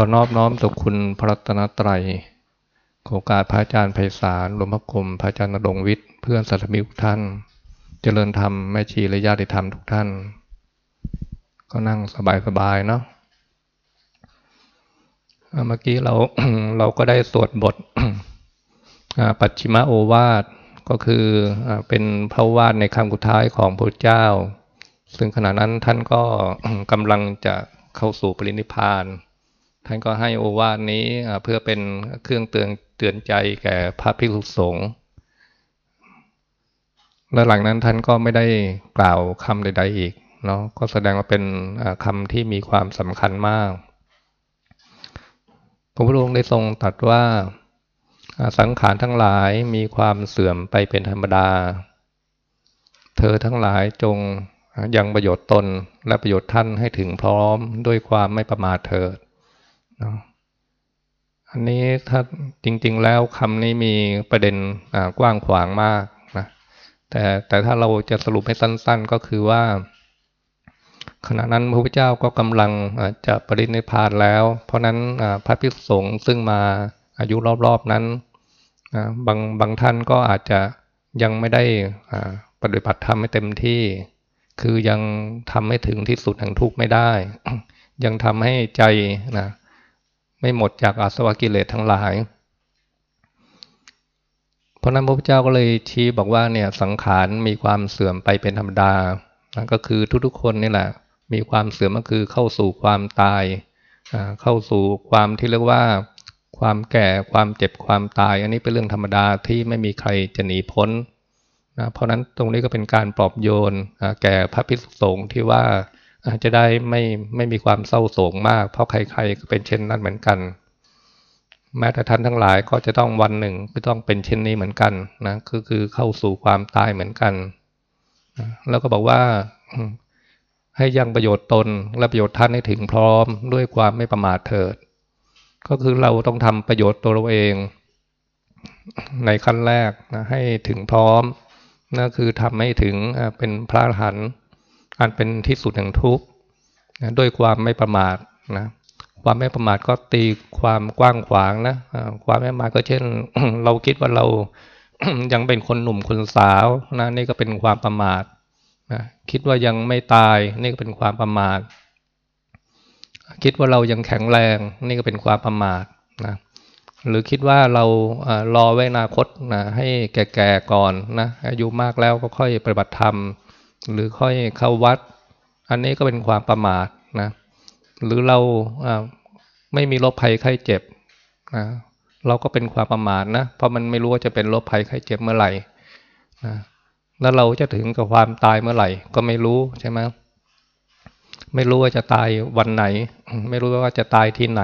อนอบน้อมต่อคุณพระรัตนตรัยโอกาสพระอาจารย์ไพศาลหลวงพ่อกรมพระอาจารย์นรงวิทย์ เพื่อนสัตมิทุกท่าน เจริญธรรม แม่ชีและญาติธรรมทุกท่าน ก็นั่งสบายๆเนาะเมื่อกี้เราเราก็ได้สวดบทปัจฉิมโอวาทก็คือเป็นพระวาทในคำกุท้ายของพระเจ้า ซึ่งขณะนั้นท่านก็กำลังจะเข้าสู่ปรินิพาน ท่านก็ให้โอวาทนี้เพื่อเป็นเครื่องเตือนเตือนใจแก่พระภิกษุสงฆ์และหลังนั้นท่านก็ไม่ได้กล่าวคำใด ๆอีกเนาะก็แสดงว่าเป็นคำที่มีความสำคัญมากพระพุทธองค์ได้ทรงตรัสว่าสังขารทั้งหลายมีความเสื่อมไปเป็นธรรมดา เธอทั้งหลายจงยังประโยชน์ตนและประโยชน์ท่านให้ถึงพร้อมด้วยความไม่ประมาทเถิด อันนี้ถ้าจริง ๆ แล้วคำนี้มีประเด็นกว้างขวางมากนะแต่แต่ถ้าเราจะสรุปให้สั้น ๆ ก็คือว่า ขณะนั้นพระพุทธเจ้าก็กำลังจะปรินิพพานแล้ว เพราะนั้นพระภิกษุสงฆ์ซึ่งมาอายุรอบๆนั้นบางบางท่านก็อาจจะยังไม่ได้ปฏิบัติธรรมให้เต็มที่ คือยังทำให้ถึงที่สุดแห่งทุกข์ไม่ได้ ยังทำให้ใจนะ ไม่หมดจากอาสวะกิเลสทั้งหลาย เพราะนั้นพระพุทธเจ้าก็เลยชี้บอกว่าเนี่ยสังขารมีความเสื่อมไปเป็นธรรมดานะก็คือทุกๆคนนี่แหละ มีความเสื่อมก็คือเข้าสู่ความตาย เข้าสู่ความที่เรียกว่า ความแก่ความเจ็บความตาย อันนี้เป็นเรื่องธรรมดาที่ไม่มีใครจะหนีพ้นนะเพราะนั้นตรงนี้ก็เป็นการปลอบโยนแก่พระภิกษุสงฆ์ที่ว่า จจะได้ไม่ไม่มีความเศร้าโศกมาก เพราะใครๆก็เป็นเช่นนั้นเหมือนกัน แม้แต่ท่านทั้งหลายก็จะต้องวันหนึ่งก็ต้องเป็นเช่นนี้เหมือนกันนะคือคือเข้าสู่ความตายเหมือนกันแล้วก็บอกว่าให้ยังประโยชน์ตนและประโยชน์ท่านให้ถึงพร้อมด้วยความไม่ประมาทเถิด ก็คือเราต้องทำประโยชน์ตัวเราเอง ในขั้นแรกนะให้ถึงพร้อมนั่นคือทำให้ถึงเป็นพระอรหันต์ อันเป็นที่สุดแห่งทุกข์ด้วยความไม่ประมาทนะความไม่ประมาทก็ตีความกว้างขวางนะความไม่ประมาทก็เช่น เราคิดว่าเรายังเป็นคนหนุ่มคนสาวนะนี่ก็เป็นความประมาทนะคิดว่ายังไม่ตายนี่ก็เป็นความประมาท คิดว่าเรายังแข็งแรงนี่ก็เป็นความประมาทนะหรือคิดว่าเรารอไว้อนาคตนะให้แก่ๆก่อนนะอายุมากแล้วก็ค่อยปฏิบัติธรรม หรือค่อยเข้าวัด อันนี้ก็เป็นความประมาทนะหรือเราไม่มีโรคภัยไข้เจ็บนะเราก็เป็นความประมาทนะเพราะมันไม่รู้ว่าจะเป็นโรคภัยไข้เจ็บเมื่อไหร่นะแล้วเราจะถึงกับความตายเมื่อไหร่ ก็ไม่รู้ใช่ไหมไม่รู้ว่าจะตายวันไหน ไม่รู้ว่าจะตายที่ไหน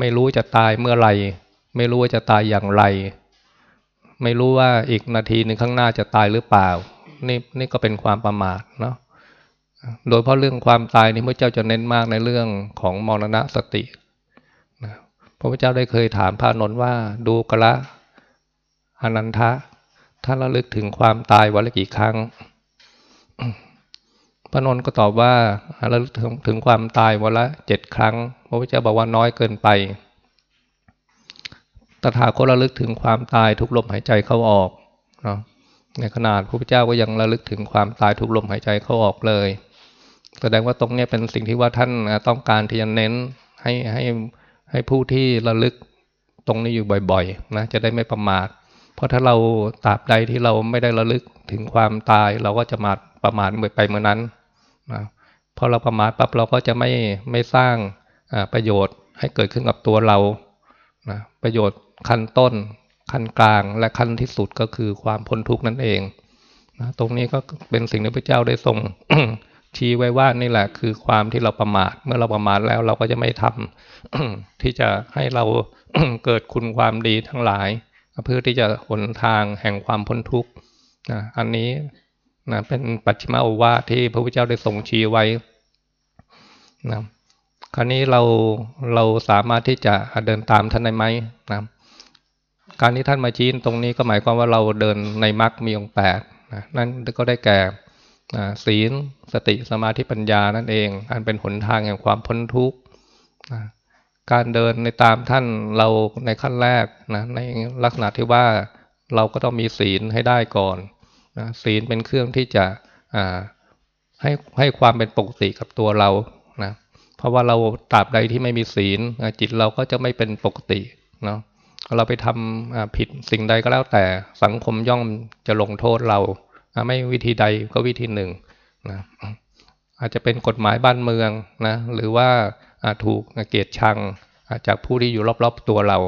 ไม่รู้จะตายเมื่อไหร่ ไม่รู้ว่าจะตายอย่างไร ไม่รู้ว่าอีกนาทีหนึ่งข้างหน้าจะตายหรือเปล่า นี่นี่ก็เป็นความประมาทเนาะโดยเพราะเรื่องความตายนี่พระเจ้าจะเน้นมากในเรื่องของมรณะสตินะพระพุทธเจ้าได้เคยถามพระนนท์ว่าดูกระอนันทะท่านระลึกถึงความตายวันละกี่ครั้งพระนนท์ก็ตอบว่าระลึกถึงความตายวันละเจ็ดครั้ง พระพุทธเจ้าบอกว่าน้อยเกินไปตถาคตระลึกถึงความตายทุกลมหายใจเข้าออกเนาะ ในขนาดพระพุทธเจ้าก็ยังระลึกถึงความตายทุกลมหายใจเข้าออกเลย แสดงว่าตรงนี้เป็นสิ่งที่ว่าท่านต้องการที่จะเน้นให้ให้ให้ผู้ที่ระลึกตรงนี้อยู่บ่อยๆนะจะได้ไม่ประมาท เพราะถ้าเราตราบใดที่เราไม่ได้ระลึกถึงความตายเราก็จะมาประมาทไปเมื่อนั้นนะพอเราประมาทปั๊บเราก็จะไม่ไม่สร้างประโยชน์ให้เกิดขึ้นกับตัวเรานะประโยชน์ขั้นต้น ขั้นกลางและขั้นที่สุดก็คือความพ้นทุกข์นั่นเองนะตรงนี้ก็เป็นสิ่งที่พระเจ้าได้ทรงชี้ไว้ว่านี่แหละคือความที่เราประมาท เมื่อเราประมาทแล้วเราก็จะไม่ทำที่จะให้เราเกิดคุณความดีทั้งหลาย เพื่อที่จะหนทางแห่งความพ้นทุกข์นะอันนี้นะเป็นปัจฉิมโอวาทที่พระพุทธเจ้าได้ทรงชี้ไว้นะคราวนี้เราเราสามารถที่จะเดินตามท่านได้ไหมนะ การที่ท่านมาชี้ตรงนี้ก็หมายความว่าเราเดินในมรรคมีองค์แปดนั่นก็ได้แก่ศีลสติสมาธิปัญญานั่นเอง อันเป็นหนทางแห่งความพ้นทุกข์การเดินในตามท่านเราในขั้นแรกนะในลักษณะที่ว่าเราก็ต้องมีศีลให้ได้ก่อนนะศีลเป็นเครื่องที่จะให้ให้ความเป็นปกติกับตัวเรานะเพราะว่าเราตราบใดที่ไม่มีศีลจิตเราก็จะไม่เป็นปกติเนาะ เราไปทำผิดสิ่งใดก็แล้วแต่สังคมย่อมจะลงโทษเราไม่วิธีใดก็วิธีหนึ่งนะอาจจะเป็นกฎหมายบ้านเมืองนะหรือว่าถูกเกลียดชังจากผู้ที่อยู่รอบๆตัวเรา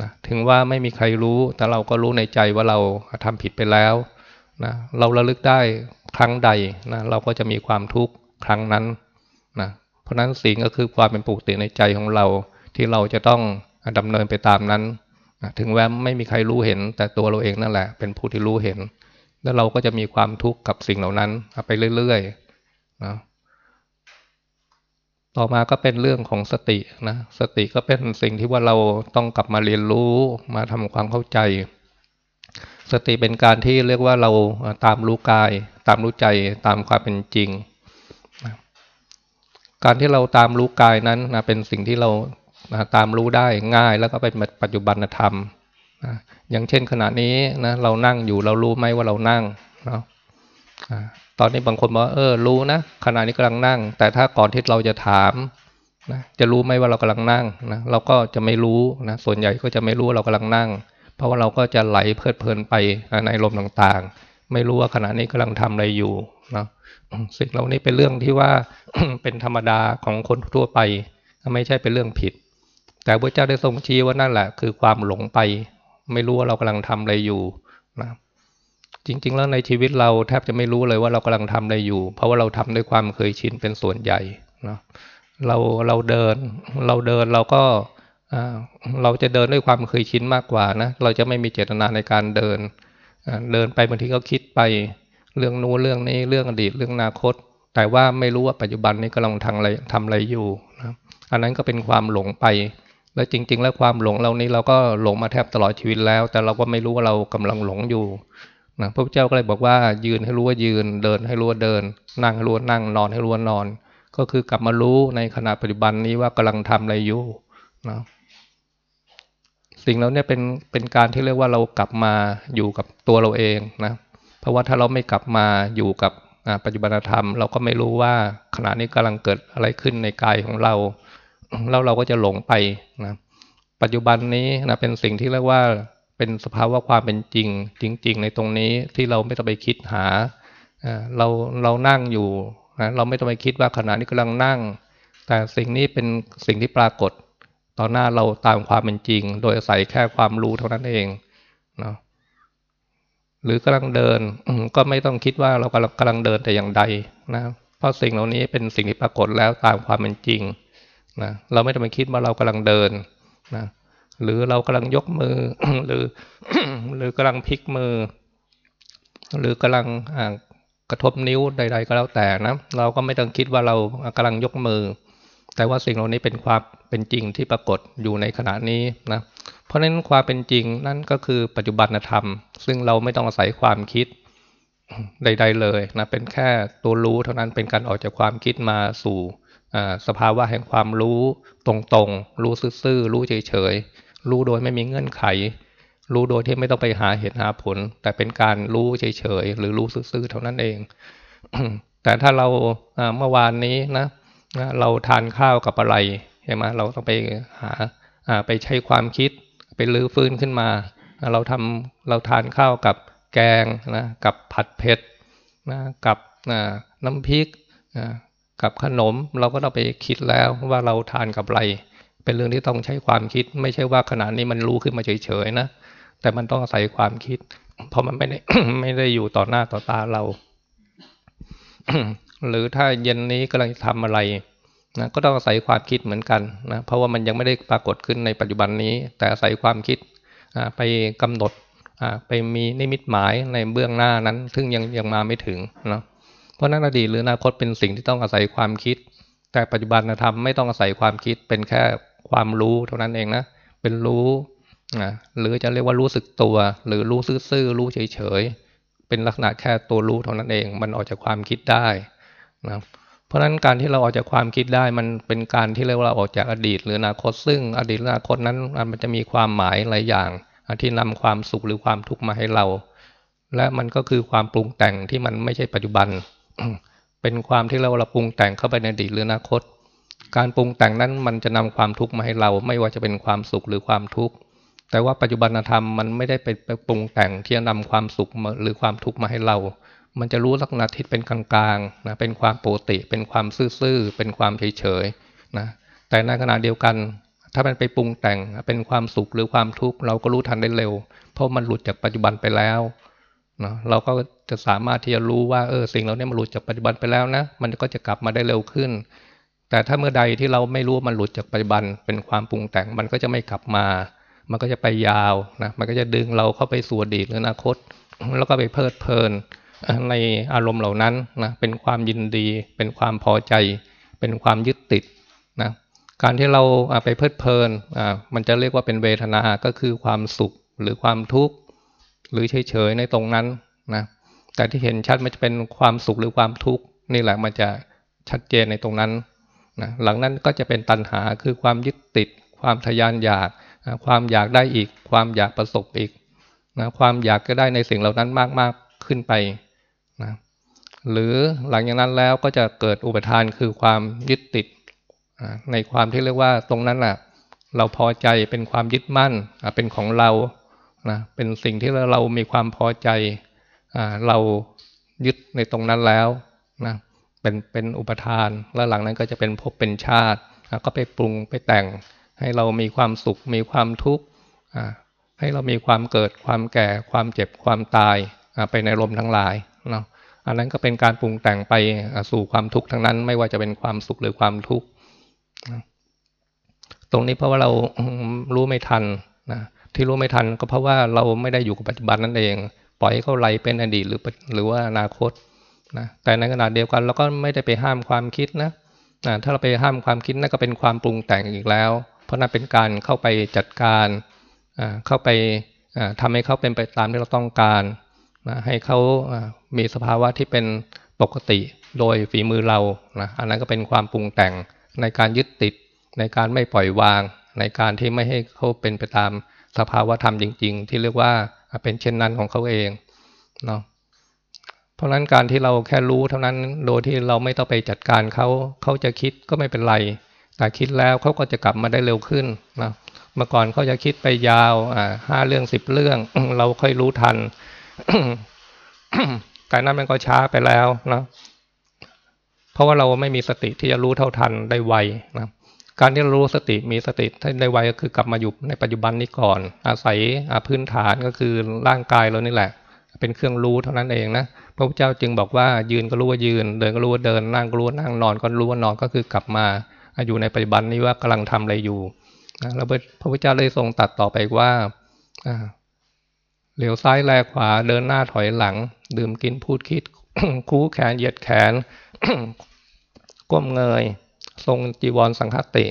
นะถึงว่าไม่มีใครรู้แต่เราก็รู้ในใจว่าเราทำผิดไปแล้วนะเราระลึกได้ครั้งใดนะเราก็จะมีความทุกข์ครั้งนั้นนะเพราะนั้นสิ่งก็คือความเป็นปกติในใจของเราที่เราจะต้อง ดำเนินไปตามนั้น ถึงแม้ไม่มีใครรู้เห็น แต่ตัวเราเองนั่นแหละ เป็นผู้ที่รู้เห็น แล้วเราก็จะมีความทุกข์กับสิ่งเหล่านั้นไปเรื่อยๆนะต่อมาก็เป็นเรื่องของสตินะสติก็เป็นสิ่งที่ว่าเราต้องกลับมาเรียนรู้มาทำความเข้าใจ สติเป็นการที่เรียกว่าเราตามรู้กาย ตามรู้ใจตามความเป็นจริง การที่เราตามรู้กายนั้นนะเป็นสิ่งที่เรา นะตามรู้ได้ง่ายแล้วก็เป็นปัจจุบันธรรมนะอย่างเช่นขณะนี้นะเรานั่งอยู่เรารู้ไหมว่าเรานั่งเนาะตอนนี้บางคนบอกเออรู้นะขณะนี้กำลังนั่ง แต่ถ้าก่อนที่เราจะถามนะจะรู้ไหมว่าเรากำลังนั่งนะเราก็จะไม่รู้นะส่วนใหญ่ก็จะไม่รู้ว่าเรากำลังนั่ง เพราะว่าเราก็จะไหลเพลิดเพลินไปในลมต่างๆ ไม่รู้ว่าขณะนี้กำลังทำอะไรอยู่นะสิ่งเหล่านี้เป็นเรื่องที่ว่าเป็นธรรมดาของคนทั่วไป ไม่ใช่เป็นเรื่องผิด แต่พระเจ้าได้ทรงชี้ว่านั่นแหละ คือความหลงไป ไม่รู้ว่าเรากำลังทำอะไรอยู่นะจริง ๆ แล้วในชีวิตเราแทบจะไม่รู้เลยว่าเรากำลังทำอะไรอยู่ เพราะว่าเราทำด้วยความเคยชินเป็นส่วนใหญ่เนะเราเราเดิน เราเดินเราก็เราจะเดินด้วยความเคยชินมากกว่านะเราจะไม่มีเจตนาในการเดิน เดินไปบางทีก็คิดไปเรื่องนู้นเรื่องนี้เรื่องอดีตเรื่องอนาคต แต่ว่าไม่รู้ว่าปัจจุบันนี้กำลังทำอะไรทำอะไรอยู่นะอันนั้นก็เป็นความหลงไป แล้วจริง ๆ แล้วความหลงเรานี้เราก็หลงมาแทบตลอดชีวิตแล้ว แต่เราก็ไม่รู้ว่าเรากำลังหลงอยู่นะพระพุทธเจ้าก็เลยบอกว่ายืนให้รู้ว่ายืน เดินให้รู้ว่าเดิน นั่งให้รู้ว่านั่งนอนให้รู้ว่านอน ก็คือกลับมารู้ในขณะปัจจุบันนี้ว่ากำลังทำอะไรอยู่นะสิ่งเหล่านี้เป็นเป็นการที่เรียกว่าเรากลับมาอยู่กับตัวเราเองนะเพราะว่าถ้าเราไม่กลับมาอยู่กับปัจจุบันธรรม เราก็ไม่รู้ว่าขณะนี้กำลังเกิดอะไรขึ้นในกายของเรา แล้วเราก็จะหลงไปนะปัจจุบันนี้นะเป็นสิ่งที่เรียกว่าเป็นสภาวะความเป็นจริง จริง ๆ ในตรงนี้ที่เราไม่ต้องไปคิดหาเราเรานั่งอยู่นะเราไม่ต้องไปคิดว่าขณะนี้กำลังนั่ง แต่สิ่งนี้เป็นสิ่งที่ปรากฏ ต่อหน้าเราตามความเป็นจริง โดยอาศัยแค่ความรู้เท่านั้นเองเนาะหรือกำลังเดินก็ไม่ต้องคิดว่าเรากำลังกำลังเดินแต่อย่างใดนะเพราะสิ่งเหล่านี้เป็นสิ่งที่ปรากฏแล้วตามความเป็นจริง นะเราไม่ต้องไปคิดว่าเรากำลังเดินนะหรือเรากำลังยกมือ หรือ หรือกำลังพลิกมือ หรือกำลังกระทบนิ้วใด ๆ ก็แล้วแต่นะ เราก็ไม่ต้องคิดว่าเรากำลังยกมือ แต่ว่าสิ่งเหล่านี้เป็นความเป็นจริงที่ปรากฏอยู่ในขณะนี้นะเพราะฉะนั้นความเป็นจริงนั่นก็คือปัจจุบันธรรม ซึ่งเราไม่ต้องอาศัยความคิดใด ๆ เลยนะเป็นแค่ตัวรู้เท่านั้นเป็นการออกจากความคิดมาสู่ สภาวะแห่งความรู้ตรงๆ รู้ซื่อๆ รู้เฉยๆ รู้โดยไม่มีเงื่อนไข รู้โดยที่ไม่ต้องไปหาเหตุหาผล แต่เป็นการรู้เฉยๆ หรือรู้ซื่อๆ เท่านั้นเอง แต่ถ้าเราเมื่อวานนี้นะเราทานข้าวกับอะไรใช่ไหมเราต้องไปหาไปใช้ความคิด ไปลื้อฟื้นขึ้นมา เราทำเราทานข้าวกับแกงนะกับผัดเผ็ดนะกับน้ำพริก กับขนมเราก็ต้องไปคิดแล้วว่าเราทานกับอะไร เป็นเรื่องที่ต้องใช้ความคิด ไม่ใช่ว่าขณะนี้มันรู้ขึ้นมาเฉยๆนะแต่มันต้องอาศัยความคิด เพราะมันไม่ได้ไม่ได้อยู่ต่อหน้าต่อตาเรา หรือถ้าเย็นนี้กำลังทำอะไรนะก็ต้องอาศัยความคิดเหมือนกันนะเพราะว่ามันยังไม่ได้ปรากฏขึ้นในปัจจุบันนี้ แต่อาศัยความคิดไปกำหนดไปมีนิมิตหมายในเบื้องหน้านั้น ซึ่งยังยังมาไม่ถึงเนาะ เพราะนั้นอดีตหรืออนาคตเป็นสิ่งที่ต้องอาศัยความคิด แต่ปัจจุบันธรรมไม่ต้องอาศัยความคิดเป็นแค่ความรู้เท่านั้นเองนะเป็นรู้นะหรือจะเรียกว่ารู้สึกตัว หรือรู้ซื่อๆรู้เฉยๆเป็นลักษณะแค่ตัวรู้เท่านั้นเอง มันออกจากความคิดได้นะเพราะฉะนั้นการที่เราออกจากความคิดได้มันเป็นการที่เรียกว่าออกจากอดีต หรืออนาคต ซึ่งอดีตอนาคตนั้นมันจะมีความหมายหลายอย่างที่นำความสุขหรือความทุกข์มาให้เรา และมันก็คือความปรุงแต่งที่มันไม่ใช่ปัจจุบัน เป็นความที่เราเราปรุงแต่งเข้าไปในอดีตหรืออนาคต การปรุงแต่งนั้นมันจะนำความทุกข์มาให้เรา ไม่ว่าจะเป็นความสุขหรือความทุกข์แต่ว่าปัจจุบันธรรมมันไม่ได้ไปปรุงแต่งที่จะนำความสุขหรือความทุกข์มาให้เรา มันจะรู้ลักษณะทิศเป็นกลางๆนะ เป็นความปกติ เป็นความซื่อๆ เป็นความเฉยๆนะ แต่ในขณะเดียวกัน ถ้ามันไปปรุงแต่งเป็นความสุขหรือความทุกข์เราก็รู้ทันได้เร็ว เพราะมันหลุดจากปัจจุบันไปแล้ว นะเราก็จะสามารถที่จะรู้ว่าเออสิ่งเราเนี่ยมันหลุดจากปัจจุบันไปแล้วนะ มันก็จะกลับมาได้เร็วขึ้น แต่ถ้าเมื่อใดที่เราไม่รู้มันหลุดจากปัจจุบันเป็นความปรุงแต่งมันก็จะไม่กลับมา มันก็จะไปยาวนะมันก็จะดึงเราเข้าไปสู่อดีตหรืออนาคต แล้วก็ไปเพลิดเพลินในอารมณ์เหล่านั้นนะเป็นความยินดี เป็นความพอใจ เป็นความยึดติดนะการที่เราไปเพลิดเพลินอ่ามันจะเรียกว่าเป็นเวทนาก็คือความสุขหรือความทุกข์ หรือเฉยๆในตรงนั้นนะแต่ที่เห็นชัดมันจะเป็นความสุขหรือความทุกข์นี่แหละมันจะชัดเจนในตรงนั้นนะหลังนั้นก็จะเป็นตัณหาคือความยึดติด ความทยานอยากความอยากได้อีก ความอยากประสบอีกนะความอยากก็ได้ในสิ่งเหล่านั้นมากมากขึ้นไปนะหรือหลังจากนั้นแล้วก็จะเกิดอุปทานคือความยึดติดในความที่เรียกว่าตรงนั้นแหละเราพอใจเป็นความยึดมั่นเป็นของเรา นะเป็นสิ่งที่เรามีความพอใจเรายึดในตรงนั้นแล้วนะเป็นเป็นอุปทาน แล้วหลังนั้นก็จะเป็นภพเป็นชาติก็ไปปรุงไปแต่ง ให้เรามีความสุข มีความทุกข์ให้เรามีความเกิดความแก่ความเจ็บความตายไปในลมทั้งหลายเนาะอันนั้นก็เป็นการปรุงแต่งไปสู่ความทุกข์ทั้งนั้น ไม่ว่าจะเป็นความสุขหรือความทุกข์ตรงนี้เพราะว่าเรารู้ไม่ทันนะ ที่รู้ไม่ทันก็เพราะว่าเราไม่ได้อยู่กับปัจจุบันนั่นเอง ปล่อยให้เขาไหลเป็นอดีตหรือหรือว่าอนาคตนะแต่ในขณะเดียวกันเราก็ไม่ได้ไปห้ามความคิดนะถ้าเราไปห้ามความคิดนั่นก็เป็นความปรุงแต่งอีกแล้ว เพราะนั่นเป็นการเข้าไปจัดการเข้าไปทำให้เขาเป็นไปตามที่เราต้องการให้เขามีสภาวะที่เป็นปกติโดยฝีมือเรานะอันนั้นก็เป็นความปรุงแต่งในการยึดติดในการไม่ปล่อยวาง ในการที่ไม่ให้เขาเป็นไปตาม สภาวะธรรมจริง ๆ ที่เรียกว่าเป็นเช่นนั้นของเขาเองเนาะเพราะฉะนั้นการที่เราแค่รู้เท่านั้นโดยที่เราไม่ต้องไปจัดการเขาเขาจะคิดก็ไม่เป็นไร แต่คิดแล้วเขาก็จะกลับมาได้เร็วขึ้นนะเมื่อก่อนเขาจะคิดไปยาวอ่าห้าเรื่องสิบเรื่อง เราค่อยรู้ทันการนั้นมันก็ช้าไปแล้วนะเพราะว่าเราไม่มีสติที่จะรู้เท่าทันได้ไวนะ การที่เรารู้สติมีสติถ้าได้ไวก็คือกลับมาอยู่ในปัจจุบันนี้ก่อน อาศัยพื้นฐานก็คือร่างกายเรานี่แหละ เป็นเครื่องรู้เท่านั้นเองนะพระพุทธเจ้าจึงบอกว่ายืนก็รู้ว่ายืน เดินก็รู้ว่าเดินนั่งก็รู้ว่านั่งนอนก็รู้ว่านอนก็คือกลับมาอยู่ในปัจจุบันนี้ว่ากำลังทำอะไรอยู่แล้วพระพุทธเจ้าเลยทรงตัดต่อไปว่าเหลียวซ้ายแลขวาเดินหน้าถอยหลัง ดื่มกินพูดคิด คู่แขนเหยียดแขน ก้มเงย ทรงจีวรสังฆติ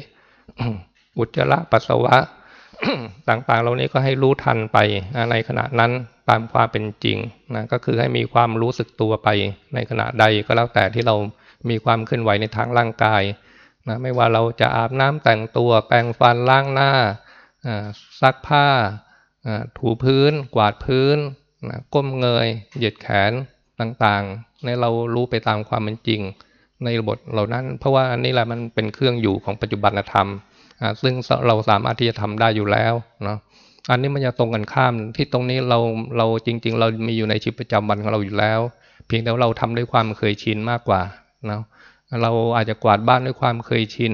อุจจาระปัสสาวะ ต่างๆ เหล่านี้ก็ให้รู้ทันไปในขณะนั้นตามความเป็นจริงนะก็คือให้มีความรู้สึกตัวไปในขณะใดก็แล้วแต่ที่เรามีความเคลื่อนไหวในทางร่างกายนะไม่ว่าเราจะอาบน้ำแต่งตัวแปรงฟันล้างหน้าซักผ้าถูพื้น กวาดพื้นนะก้มเงย เหยียดแขนต่างๆในเรารู้ไปตามความเป็นจริง ในระบบเหล่านั้น เพราะว่าอันนี้แหละมันเป็นเครื่องอยู่ของปัจจุบันธรรม ซึ่งเราสามารถที่จะทำได้อยู่แล้วเนาะอันนี้มันจะตรงกันข้ามที่ตรงนี้เราเราจริง ๆ เรามีอยู่ในชีวิตประจำวันของเราอยู่แล้ว เพียงแต่เราทำด้วยความเคยชินมากกว่าเนาะเราอาจจะกวาดบ้านด้วยความเคยชิน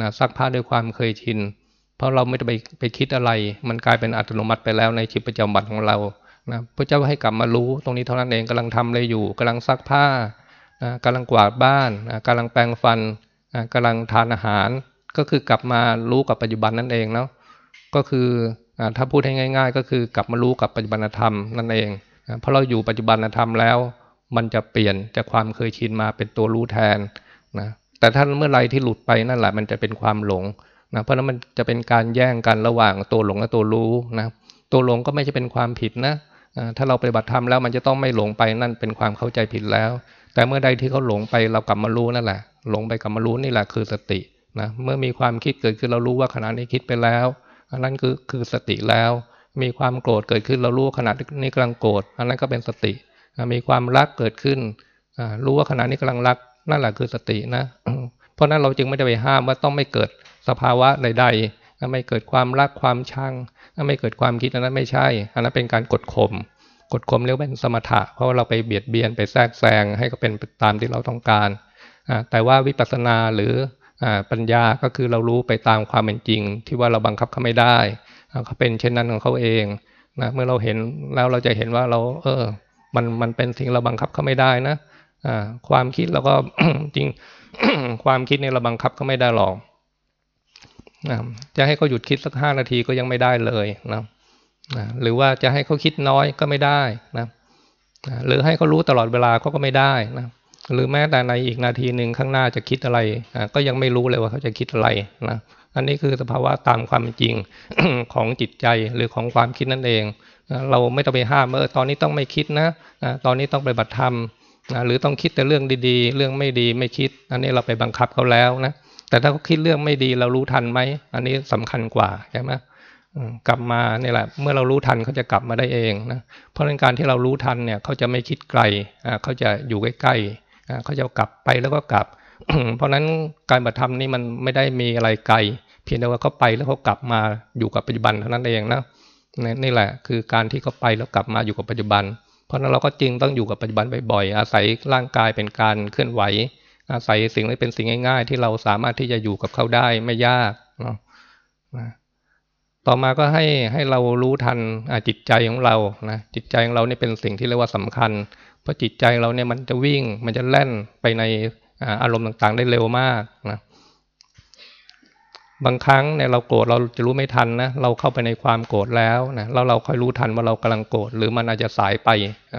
นะซักผ้าด้วยความเคยชิน เพราะเราไม่ได้ไปไปคิดอะไร มันกลายเป็นอัตโนมัติไปแล้วในชีวิตประจำวันของเรานะพระเจ้าให้กลับมารู้ตรงนี้เท่านั้นเองกำลังทำอะไรอยู่กำลังซักผ้า นะกำลังกวาดบ้านนะกำลังแปรงฟันนะกำลังทานอาหาร ก็คือกลับมารู้กับปัจจุบันนั่นเองเนาะก็คือถ้าพูดให้ง่าย ๆ ก็คือกลับมารู้กับปัจจุบันธรรมนั่นเองเพราะเราอยู่ปัจจุบันธรรมแล้ว มันจะเปลี่ยนจากความเคยชินมาเป็นตัวรู้แทนนะแต่ถ้าเมื่อไรที่หลุดไปนั่นแหละมันจะเป็นความหลงนะเพราะนั้นมันจะเป็นการแย่งกันระหว่างตัวหลงและตัวรู้นะตัวหลงก็ไม่ใช่เป็นความผิดนะถ้าเราปฏิบัติธรรมแล้วมันจะต้องไม่หลงไปนั่นเป็นความเข้าใจผิดแล้ว แต่เมื่อใดที่เขาหลงไปเรากลับมารู้นั่นแหละ หลงไปกลับมารู้นี่แหละคือสตินะเมื่อมีความคิดเกิดขึ้นเรารู้ว่าขณะนี้คิดไปแล้ว อันนั้นคือคือสติแล้ว มีความโกรธเกิดขึ้นเรารู้ขณะนี้กำลังโกรธอันนั้นก็เป็นสติ มีความรักเกิดขึ้นรู้ว่าขณะนี้กำลังรักนั่นแหละคือสตินะ เพราะนั้นเราจึงไม่ได้ไปห้ามว่าต้องไม่เกิดสภาวะใดๆไม่เกิดความรักความชังไม่เกิดความคิดอันนั้นไม่ใช่ อันนั้นเป็นการกดข่ม กดข่มเรียกเป็นสมถะ เพราะว่าเราไปเบียดเบียนไปแทรกแซงให้ก็เป็นตามที่เราต้องการ แต่ว่าวิปัสสนาหรือปัญญาก็คือเรารู้ไปตามความเป็นจริง ที่ว่าเราบังคับเขาไม่ได้เขาเป็นเช่นนั้นของเขาเองนะเมื่อเราเห็นแล้วเราจะเห็นว่าเรา เออ มันมันเป็นสิ่งเราบังคับเขาไม่ได้นะความคิดเราก็จริงความคิดเนี่ยเราบังคับเขาไม่ได้หรอกจะให้เขาหยุดคิดสักห้านาทีก็ยังไม่ได้เลยนะ หรือว่าจะให้เขาคิดน้อยก็ไม่ได้นะหรือให้เขารู้ตลอดเวลาเขาก็ไม่ได้นะหรือแม้แต่ในอีกนาทีหนึ่งข้างหน้าจะคิดอะไรก็ยังไม่รู้เลยว่าเขาจะคิดอะไรนะอันนี้คือสภาวะตามความจริงของจิตใจหรือของความคิดนั่นเองเราไม่ต้องไปห้ามเออตอนนี้ต้องไม่คิดนะตอนนี้ต้องไปบัติธรรมหรือต้องคิดแต่เรื่องดีๆ เรื่องไม่ดีไม่คิด อันนี้เราไปบังคับเขาแล้วนะแต่ถ้าเขาคิดเรื่องไม่ดีเรารู้ทันไหมอันนี้สำคัญกว่าใช่ไหม กลับมาเนี่ยแหละ เมื่อเรารู้ทันเขาจะกลับมาได้เองนะเพราะในการที่เรารู้ทันเนี่ยเขาจะไม่คิดไกลเขาจะอยู่ใกล้ๆเขาจะกลับไปแล้วก็กลับ เพราะนั้นการปฏิธรรมนี่มันไม่ได้มีอะไรไกล เพียงแต่ว่าเขาไปแล้วเขากลับมาอยู่กับปัจจุบันเท่านั้นเองนะนี่แหละ คือการที่เขาไปแล้วกลับมาอยู่กับปัจจุบัน เพราะนั้นเราก็จริงต้องอยู่กับปัจจุบันบ่อยๆอาศัยร่างกายเป็นการเคลื่อนไหว อาศัยสิ่งที่เป็นสิ่งง่าย ๆ ที่เราสามารถที่จะอยู่กับเขาได้ไม่ยากเนาะ ต่อมาก็ให้ให้เรารู้ทันจิตใจของเรานะจิตใจของเราเนี่ยเป็นสิ่งที่เรียกว่าสำคัญ เพราะจิตใจเราเนี่ยมันจะวิ่งมันจะแล่นไปในอารมณ์ต่างๆ ได้เร็วมากนะบางครั้งเนี่ยเราโกรธเราจะรู้ไม่ทันนะเราเข้าไปในความโกรธแล้วนะเราเราค่อยรู้ทันว่าเรากำลังโกรธหรือมันอาจจะสายไป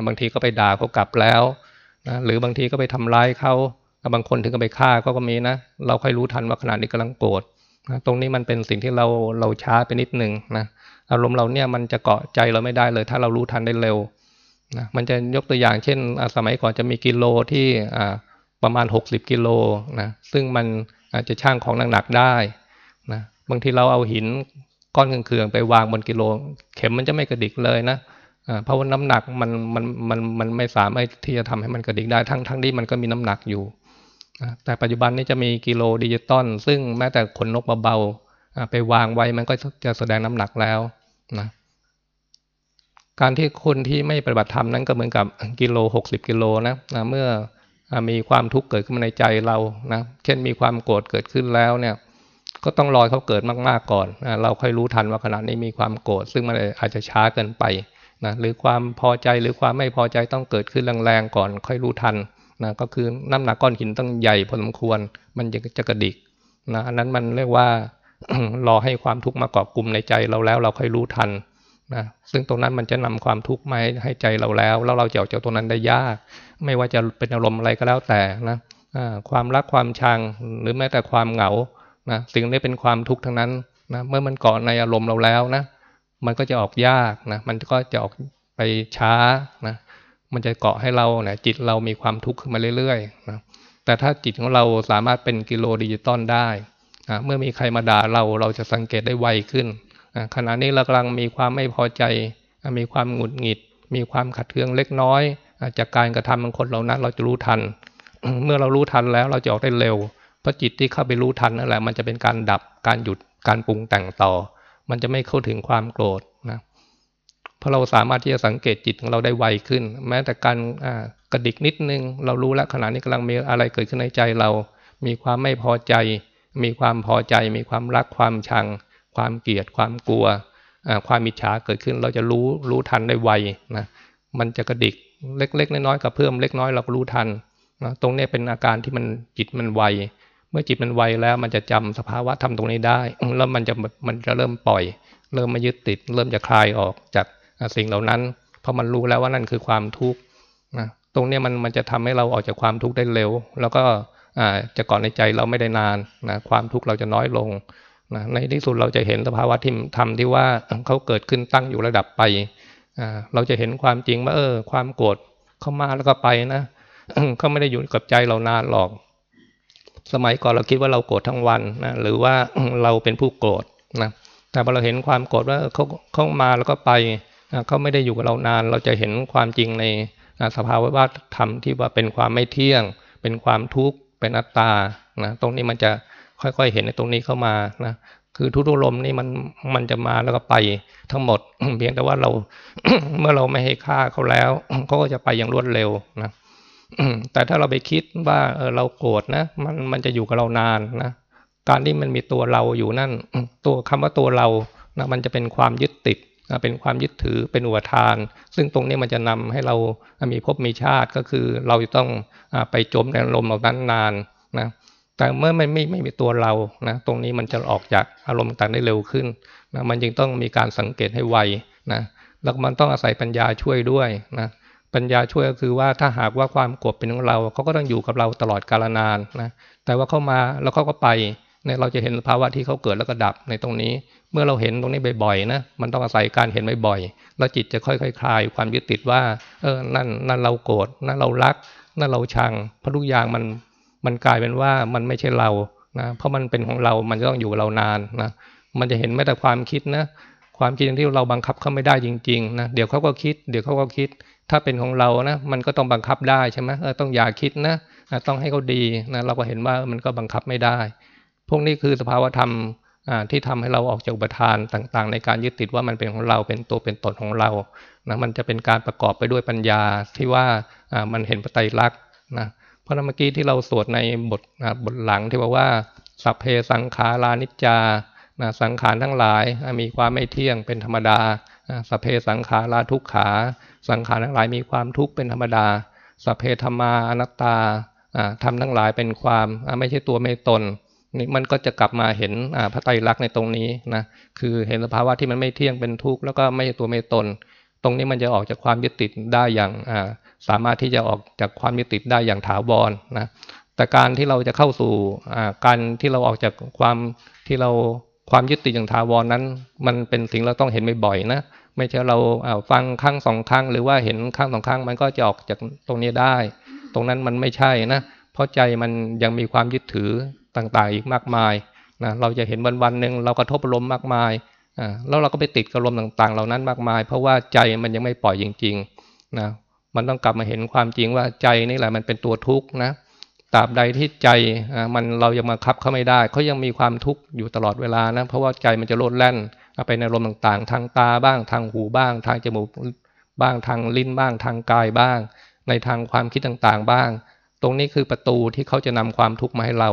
บางทีก็ไปด่าเขากลับแล้วนะหรือบางทีก็ไปทำร้ายเขาบางคนถึงกับไปฆ่าก็ก็มีนะเราค่อยรู้ทันว่าขณะนี้กำลังโกรธ นะตรงนี้มันเป็นสิ่งที่เราเราช้าไปนิดหนึ่งนะอารมณ์เราเนี่ยมันจะเกาะใจเราไม่ได้เลย ถ้าเรารู้ทันได้เร็วนะมันจะยกตัวอย่างเช่น สมัยก่อนจะมีกิโลที่ประมาณ 60 กิโลนะซึ่งมันอาจจะช่างของหนักๆได้นะบางทีเราเอาหินก้อนเคืองๆไปวางบนกิโล เข็มมันจะไม่กระดิกเลยนะเพราะว่าน้ำหนักมันมันมันมันไม่สามารถที่จะทำให้มันกระดิกได้ทั้งทั้งที่มันก็มีน้ำหนักอยู่ แต่ปัจจุบันนี้จะมีกิโลดิจิตอลซึ่งแม้แต่ขนนกเบาๆไปวางไว้มันก็จะแสดงน้ำหนักแล้วนะการที่คนที่ไม่ปฏิบัติธรรมนั้นก็เหมือนกับกิโลหกสิบกิโลนะนะเมื่อมีความทุกข์เกิดขึ้นในใจเรานะเช่นมีความโกรธเกิดขึ้นแล้วเนี่ย ก็ต้องรอเขาเกิดมากๆก่อนเราค่อยรู้ทันว่าขณะนี้มีความโกรธซึ่งมันอาจจะช้าเกินไปนะหรือความพอใจหรือความไม่พอใจต้องเกิดขึ้นแรงๆก่อน ค่อยรู้ทัน นะก็คือน้ำหนักก้อนหินต้องใหญ่พอสมควร มันจะจะกระดิกนะอันนั้นมันเรียกว่ารอให้ความทุกข์มาเกาะกลุ่มในใจเราแล้ว เราค่อยรู้ทันนะซึ่งตรงนั้นมันจะนำความทุกข์มาให้ใจเราแล้ว แล้วเราจะออกจากตรงนั้นได้ยาก ไม่ว่าจะเป็นอารมณ์อะไรก็แล้วแต่นะความรักความชังหรือแม้แต่ความเหงานะสิ่งนี้เป็นความทุกข์ทั้งนั้นนะเมื่อมันเกาะในอารมณ์เราแล้วนะมันก็จะออกยากนะมันก็จะออกไปช้านะ มันจะเกาะให้เราเนี่ยจิตเรามีความทุกข์ขึ้นมาเรื่อยๆนะแต่ถ้าจิตของเราสามารถเป็นกิโลดิจิตอลได้นะเมื่อมีใครมาด่าเราเราจะสังเกตได้ไวขึ้นนะขณะนี้เรากำลังมีความไม่พอใจมีความหงุดหงิด มีความขัดเคืองเล็กน้อยจากการกระทำของคนเหล่านั้นเราจะรู้ทัน เมื่อเรารู้ทันแล้วเราจะออกได้เร็วเพราะจิตที่เข้าไปรู้ทันนั่นแหละมันจะเป็นการดับการหยุดการปรุงแต่งต่อ มันจะไม่เข้าถึงความโกรธ เพราะเราสามารถที่จะสังเกตจิตของเราได้ไวขึ้น แม้แต่การกระดิกนิดนึง เรารู้แล้วขณะนี้กำลังมีอะไรเกิดขึ้นในใจเรา มีความไม่พอใจ มีความพอใจ มีความรักความชัง ความเกลียดความกลัว ความมิจฉาเกิดขึ้นเราจะรู้รู้ทันได้ไวนะมันจะกระดิกเล็ก ๆ น้อยๆกับเพิ่มเล็กน้อยเราก็รู้ทันนะตรงนี้เป็นอาการที่มันจิตมันไวเมื่อจิตมันไวแล้วมันจะจำสภาวะธรรมตรงนี้ได้ แล้วมันจะมันจะเริ่มปล่อย เริ่มม่ยึดติด เริ่มจะคลายออกจาก สิ่งเหล่านั้นเพราะมันรู้แล้วว่านั่นคือความทุกข์นะตรงนี้มันมันจะทำให้เราออกจากความทุกข์ได้เร็ว แล้วก็จะก่อนในใจเราไม่ได้นานนะความทุกข์เราจะน้อยลงนะในที่สุดเราจะเห็นสภาวะที่ทำที่ว่าเขาเกิดขึ้นตั้งอยู่ระดับไปเราจะเห็นความจริงว่าเออ ความโกรธเข้ามาแล้วก็ไปนะก็ไม่ได้อยู่กับใจเรานานหรอก สมัยก่อนเราคิดว่าเราโกรธทั้งวันนะหรือว่าเราเป็นผู้โกรธนะแต่พอเราเห็นความโกรธว่าเขาเข้ามาแล้วก็ไป เขาไม่ได้อยู่กับเรานาน เราจะเห็นความจริงในสภาวะวัฏธรรมที่ว่าเป็นความไม่เที่ยง เป็นความทุกข์ เป็นอัตตานะตรงนี้มันจะค่อยๆ เห็นในตรงนี้เข้ามานะคือทุตุลมนี่มันมันจะมาแล้วก็ไปทั้งหมด เพียงแต่ว่าเราเมื่อเราไม่ให้ค่าเขาแล้วเขาก็จะไปอย่างรวดเร็วนะแต่ถ้าเราไปคิดว่าเออเราโกรธนะมันมันจะอยู่กับเรานานนะการที่มันมีตัวเราอยู่นั่น ตัวคำว่าตัวเรานะมันจะเป็นความยึดติด เป็นความยึดถือเป็นอุปทาน ซึ่งตรงนี้มันจะนำให้เรามีภพมีชาติก็คือเราต้องไปจมในลมเหล่านั้นนานนะแต่เมื่อไมันไม่ไม่มีตัวเรานะตรงนี้มันจะออกจากอารมณ์ต่างได้เร็วขึ้นนะมันจึงต้องมีการสังเกตให้ไวนะแล้วมันต้องอาศัยปัญญาช่วยด้วยนะปัญญาช่วยก็คือว่าถ้าหากว่าความโกรธเป็นของเราเขาก็ต้องอยู่กับเราตลอดกาลนานนะแต่ว่าเข้ามาแล้วเขาก็ไป เนี่ยเราจะเห็นภาวะที่เขาเกิดแล้วก็ดับในตรงนี้ เมื่อเราเห็นตรงนี้บ่อยๆนะมันต้องอาศัยการเห็นบ่อยๆแล้วจิตจะค่อยๆคลายความยึดติดว่า เออนั่นนั่นเราโกรธนั่นเรารัก นั่นเราชังเพราะทุกอย่างมันมันกลายเป็นว่ามันไม่ใช่เรานะเพราะมันเป็นของเรามันจะต้องอยู่กับเรานานนะมันจะเห็นแม้แต่ความคิดนะความคิดที่เราบังคับเขาไม่ได้จริงๆนะเดี๋ยวเขาก็คิด เดี๋ยวเขาก็คิด ถ้าเป็นของเรานะมันก็ต้องบังคับได้ใช่ไหมเออต้องอย่าคิดนะต้องให้เขาดีนะเราก็เห็นว่ามันก็บังคับไม่ได้ พวกนี้คือสภาวธรรมที่ทำให้เราออกจากอุปทานต่างๆ ในการยึดติดว่ามันเป็นของเราเป็นตัวเป็นตนของเรานะมันจะเป็นการประกอบไปด้วยปัญญาที่ว่ามันเห็นปไตยรักนะเพราะเมื่อกี้ที่เราสวดในบทบทหลังที่บอกว่าสัพเพสังขารานิจจาสังขารทั้งหลายมีความไม่เที่ยงเป็นธรรมดาสัพเพสังขาราทุกขา สังขารทั้งหลายมีความทุกข์เป็นธรรมดาสัพเพธรรมาอนัตตาทำทั้งหลายเป็นความไม่ใช่ตัวไม่ตน นี่มันก็จะกลับมาเห็นพระไตรลักษณ์ในตรงนี้นะคือเห็นสภาวะที่มันไม่เที่ยงเป็นทุกข์แล้วก็ไม่ใช่ตัวไม่ตน ตรงนี้มันจะออกจากความยึดติดได้อย่างสามารถที่จะออกจากความยึดติดได้อย่างถาวรนะแต่การที่เราจะเข้าสู่การที่เราออกจากความที่เราความยึดติดอย่างถาวรนั้น มันเป็นสิ่งเราต้องเห็นบ่อยๆนะไม่ใช่เราฟังครั้งสองครั้งหรือว่าเห็นครั้งสองครั้งมันก็จะออกจากตรงนี้ได้ ตรงนั้นมันไม่ใช่นะเพราะใจมันยังมีความยึดถือ ต่างๆ อีกมากมายนะเราจะเห็นวันวันหนึ่งเรากระทบอารมณ์มากมายแล้วเราก็ไปติดกับอารมณ์ต่างๆ เหล่านั้นมากมาย เพราะว่าใจมันยังไม่ปล่อยจริงๆนะมันต้องกลับมาเห็นความจริงว่าใจนี่แหละมันเป็นตัวทุกข์นะตราบใดที่ใจมันเรายังมาคับเขาไม่ได้เขายังมีความทุกข์อยู่ตลอดเวลานะเพราะว่าใจมันจะโลดแล่นไปในอารมณ์ต่างๆ ทางตาบ้าง ทางหูบ้าง ทางจมูกบ้างทางลิ้นบ้าง ทางกายบ้าง ในทางความคิดต่างๆ บ้าง ตรงนี้คือประตูที่เขาจะนำความทุกข์มาให้เรา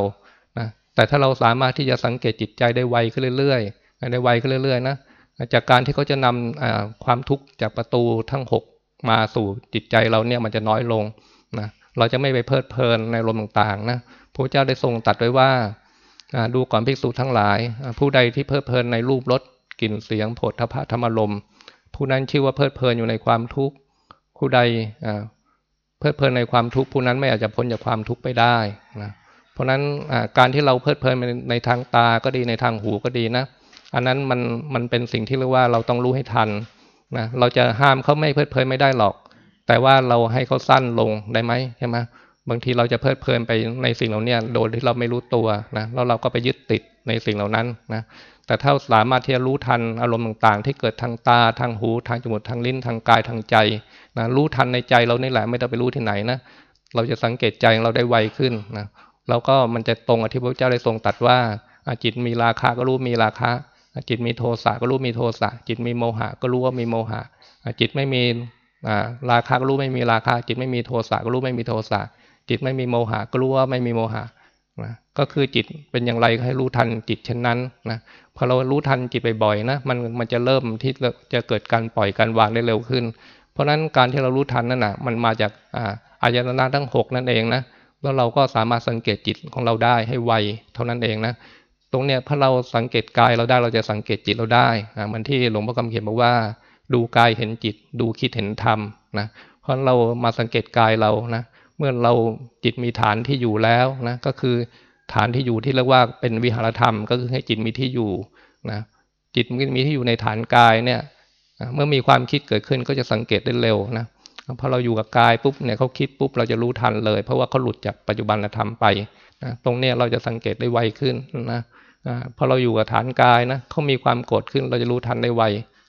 แต่ถ้าเราสามารถที่จะสังเกตจิตใจได้ไวขึ้นเรื่อยๆได้ไวขึ้นเรื่อยๆนะจากการที่เขาจะนำความทุกข์จากประตูทั้งหกมาสู่จิตใจเราเนี่ยมันจะน้อยลงนะเราจะไม่ไปเพลิดเพลินในลมต่างๆนะพระเจ้าได้ทรงตัดไว้ว่าดูก่อนภิกษุทั้งหลาย ผู้ใดที่เพลิดเพลินในรูปรสกลิ่นเสียงโผลทพะธรรมลมผู้นั้นชื่อว่าเพลิดเพลินอยู่ในความทุกข์ผู้ใดเพลิดเพลินในความทุกข์ผู้นั้นไม่อาจจะพ้นจากความทุกข์ไปได้นะ ราะนั้นการที่เราเพลิดเพลินในทางตาก็ดีในทางหูก็ดีนะ อันนั้นมันมันเป็นสิ่งที่เรียกว่าเราต้องรู้ให้ทันนะเราจะห้ามเขาไม่เพลิดเพลินไม่ได้หรอก แต่ว่าเราให้เขาสั้นลงได้ไหมใช่ไหมบางทีเราจะเพลิดเพลินไปในสิ่งเหล่านี้โดยที่เราไม่รู้ตัวนะแล้วเราก็ไปยึดติดในสิ่งเหล่านั้นนะแต่ถ้าสามารถที่จะรู้ทันอารมณ์ต่างๆ ที่เกิดทางตาทางหูทางจมูกทางลิ้นทางกายทางใจนะรู้ทันในใจเรานี่แหละไม่ต้องไปรู้ที่ไหนนะเราจะสังเกตใจเราได้ไวขึ้นนะ แล้วก็มันจะตรงกับที่พระเจ้าได้ทรงตัดว่าจิตมีราคาก็รู้มีราคาจิตมีโทสะก็รู้มีโทสะจิตมีโมหะก็รู้ว่ามีโมหะจิตไม่มีราคาก็รู้ไม่มีราคา จิตไม่มีโทสะก็รู้ไม่มีโทสะจิตไม่มีโมหะก็รู้ว่าไม่มีโมหะนะก็คือจิตเป็นอย่างไรให้รู้ทันจิตเช่นนั้นนะพอเรารู้ทันจิตบ่อยๆนะมันมันจะเริ่มที่จะเกิดการปล่อยการวางได้เร็วขึ้น เพราะฉะนั้นการที่เรารู้ทันนั่นนะมันมาจากอายตนะทั้งหกนั่นเองนะ แล้วเราก็สามารถสังเกตจิตของเราได้ให้ไวเท่านั้นเองนะตรงเนี้ยพอเราสังเกตกายเราได้เราจะสังเกตจิตเราได้นะมันที่หลวงพ่อคำเขียนบอกว่า ดูกายเห็นจิต ดูคิดเห็นธรรมนะเพราะเรามาสังเกตกายเรานะเมื่อเราจิตมีฐานที่อยู่แล้วนะก็คือฐานที่อยู่ที่เรียกว่าเป็นวิหารธรรม ก็คือให้จิตมีที่อยู่นะจิตมีที่อยู่ในฐานกายเนี่ยเมื่อมีความคิดเกิดขึ้นก็จะสังเกตได้เร็วนะ พอเราอยู่กับกายปุ๊บเนี่ยเขาคิดปุ๊บเราจะรู้ทันเลย เพราะว่าเขาหลุดจากปัจจุบันธรรมไปนะตรงเนี้ยเราจะสังเกตได้ไวขึ้นนะพอเราอยู่กับฐานกายนะเขามีความโกรธขึ้นเราจะรู้ทันได้ไว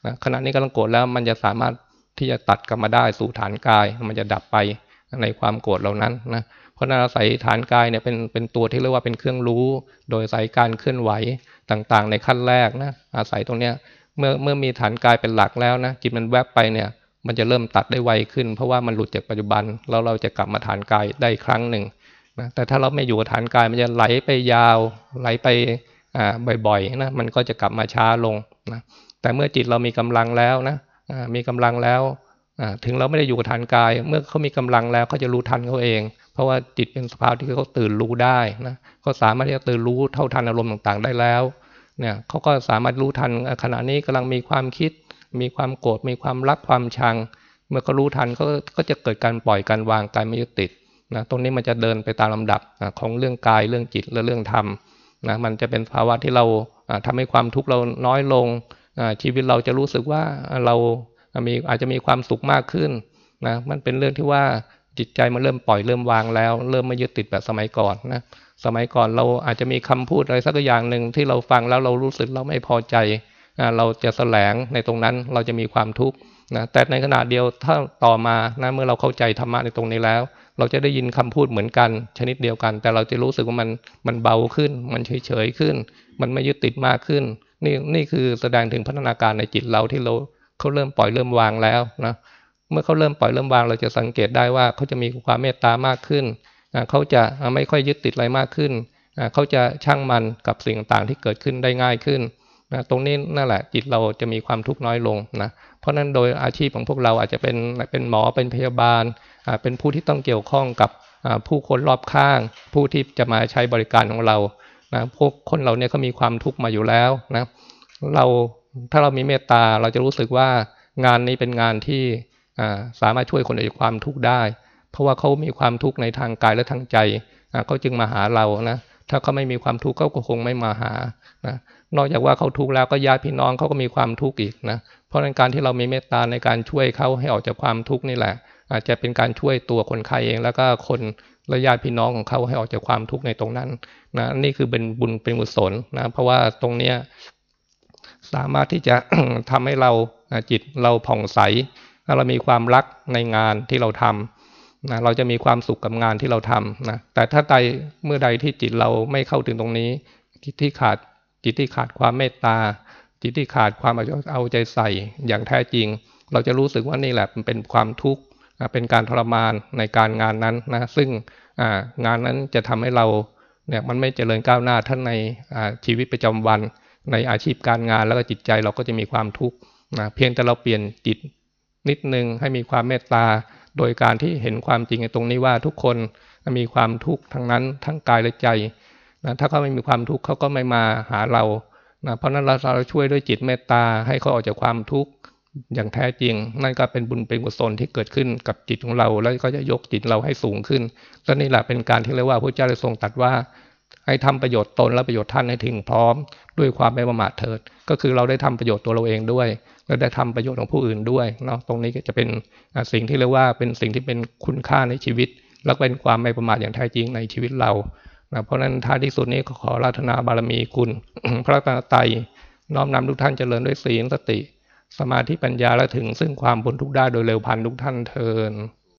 นะขณะนี้กำลังโกรธแล้วมันจะสามารถที่จะตัดกลับมาได้สู่ฐานกายมันจะดับไปในความโกรธเหล่านั้นนะเพราะนั้นอาศัยฐานกายเนี่ยเป็นเป็นตัวที่เรียกว่าเป็นเครื่องรู้ โดยอาศัยการเคลื่อนไหวต่างๆ ในขั้นแรกนะอาศัยตรงเนี้ยเมื่อเมื่อมีฐานกายเป็นหลักแล้วนะจิตมันแวบไปเนี่ย มันจะเริ่มตัดได้ไวขึ้น เพราะว่ามันหลุดจากปัจจุบันแล้วเราจะกลับมาฐานกายได้ครั้งหนึ่งนะแต่ถ้าเราไม่อยู่กับฐานกายมันจะไหลไปยาว ไหลไปบ่อยๆนะมันก็จะกลับมาช้าลงนะแต่เมื่อจิตเรามีกำลังแล้วนะมีกำลังแล้วถึงเราไม่ได้อยู่กับฐานกาย เมื่อเขามีกำลังแล้วเขาจะรู้ทันเขาเอง เพราะว่าจิตเป็นสภาวะที่เขาตื่นรู้ได้นะเขาสามารถที่จะตื่นรู้เท่าทันอารมณ์ต่างๆ ได้แล้วเนี่ยเขาก็สามารถรู้ทันขณะนี้กำลังมีความคิด มีความโกรธมีความรักความชัง เมื่อเขารู้ทันเขาก็จะเกิดการปล่อยการวางการไม่ยึดติดนะตรงนี้มันจะเดินไปตามลำดับนะของเรื่องกายเรื่องจิตและเรื่องธรรมนะมันจะเป็นภาวะที่เราทำให้ความทุกข์เราน้อยลงชีวิตเราจะรู้สึกว่าเรามีอาจจะมีความสุขมากขึ้นนะมันเป็นเรื่องที่ว่าจิตใจมันเริ่มปล่อยเริ่มวางแล้ว เริ่มไม่ยึดติดแบบสมัยก่อนนะสมัยก่อนเราอาจจะมีคำพูดอะไรสักอย่างหนึ่งที่เราฟังแล้วเรารู้สึกเราไม่พอใจ เราจะแสลงในตรงนั้นเราจะมีความทุกข์นะแต่ในขณะเดียวถ้าต่อมานะเมื่อเราเข้าใจธรรมะในตรงนี้แล้ว เราจะได้ยินคำพูดเหมือนกันชนิดเดียวกัน แต่เราจะรู้สึกว่ามันมันเบาขึ้น มันเฉยเฉยขึ้น มันไม่ยึดติดมากขึ้น นี่นี่คือแสดงถึงพัฒนาการในจิตเราที่เราเขาเริ่มปล่อยเริ่มวางแล้วนะเมื่อเขาเริ่มปล่อยเริ่มวาง เราจะสังเกตได้ว่าเขาจะมีความเมตตามากขึ้นเขาจะไม่ค่อยยึดติดอะไรมากขึ้นเขาจะช่างมันกับสิ่งต่างๆที่เกิดขึ้นได้ง่ายขึ้น นะตรงนี้นั่นแหละจิตเราจะมีความทุกข์น้อยลงนะเพราะนั้นโดยอาชีพของพวกเราอาจจะเป็นเป็นหมอเป็นพยาบาลเป็นผู้ที่ต้องเกี่ยวข้องกับผู้คนรอบข้าง ผู้ที่จะมาใช้บริการของเรานะพวกคนเราเนี่ยเขามีความทุกข์มาอยู่แล้วนะเราถ้าเรามีเมตตาเราจะรู้สึกว่างานนี้เป็นงานที่สามารถช่วยคนจากความทุกข์ได้ เพราะว่าเขามีความทุกข์ในทางกายและทางใจเขาจึงมาหาเรานะ ถ้าเขาไม่มีความทุกข์เขาก็คงไม่มาหานะนอกจากว่าเขาทุกข์แล้วก็ญาติพี่น้องเขาก็มีความทุกข์อีกนะเพราะในการที่เรามีเมตตาในการช่วยเขาให้ออกจากความทุกข์นี่แหละ อาจจะเป็นการช่วยตัวคนไข้เอง แล้วก็คนและญาติพี่น้องของเขาให้ออกจากความทุกข์ในตรงนั้นนะนี่คือเป็นบุญเป็นกุศลนะเพราะว่าตรงเนี้ยสามารถที่จะทำให้เราจิตเราผ่องใสเรามีความรักในงานที่เราทำ นะเราจะมีความสุขกับงานที่เราทำนะแต่ถ้าใดเมื่อใดที่จิตเราไม่เข้าถึงตรงนี้จิตที่ขาดจิตที่ขาดความเมตตา จิตที่ขาดความเอาใจใส่อย่างแท้จริง เราจะรู้สึกว่านี่แหละมันเป็นความทุกข์เป็นการทรมานในการงานนั้นนะซึ่งงานนั้นจะทำให้เราเนี่ยมันไม่เจริญก้าวหน้าท่านในชีวิตประจำวัน ในอาชีพการงานแล้วก็จิตใจเราก็จะมีความทุกข์นะเพียงแต่เราเปลี่ยนจิตนิดนึงให้มีความเมตตา โดยการที่เห็นความจริงในตรงนี้ว่าทุกคนมีความทุกข์ทั้งนั้นทั้งกายและใจนะถ้าเขาไม่มีความทุกข์เขาก็ไม่มาหาเรานะเพราะนั้นเราเราช่วยด้วยจิตเมตตาให้เขาออกจากความทุกข์อย่างแท้จริง นั่นก็เป็นบุญเป็นกุศลที่เกิดขึ้นกับจิตของเรา แล้วก็จะยกจิตเราให้สูงขึ้นและนี่แหละเป็นการที่เรียกว่าพระเจ้าได้ทรงตรัสว่า ให้ทำประโยชน์ตนและประโยชน์ท่านให้ถึงพร้อม ด้วยความไม่ประมาทเถิด ก็คือเราได้ทำประโยชน์ตัวเราเองด้วย และได้ทำประโยชน์ของผู้อื่นด้วยเนาะตรงนี้ก็จะเป็นสิ่งที่เรียกว่าเป็นสิ่งที่เป็นคุณค่าในชีวิต และเป็นความไม่ประมาทอย่างแท้จริงในชีวิตเรานะเพราะนั้นท้ายที่สุดนี้ขอราธนาบารมีคุณ พระตาไตน้อมนำทุกท่านเจริญด้วยศีลสติ สมาธิปัญญาและถึงซึ่งความพ้นทุกข์ได้โดยเร็วพันทุกท่านเทิน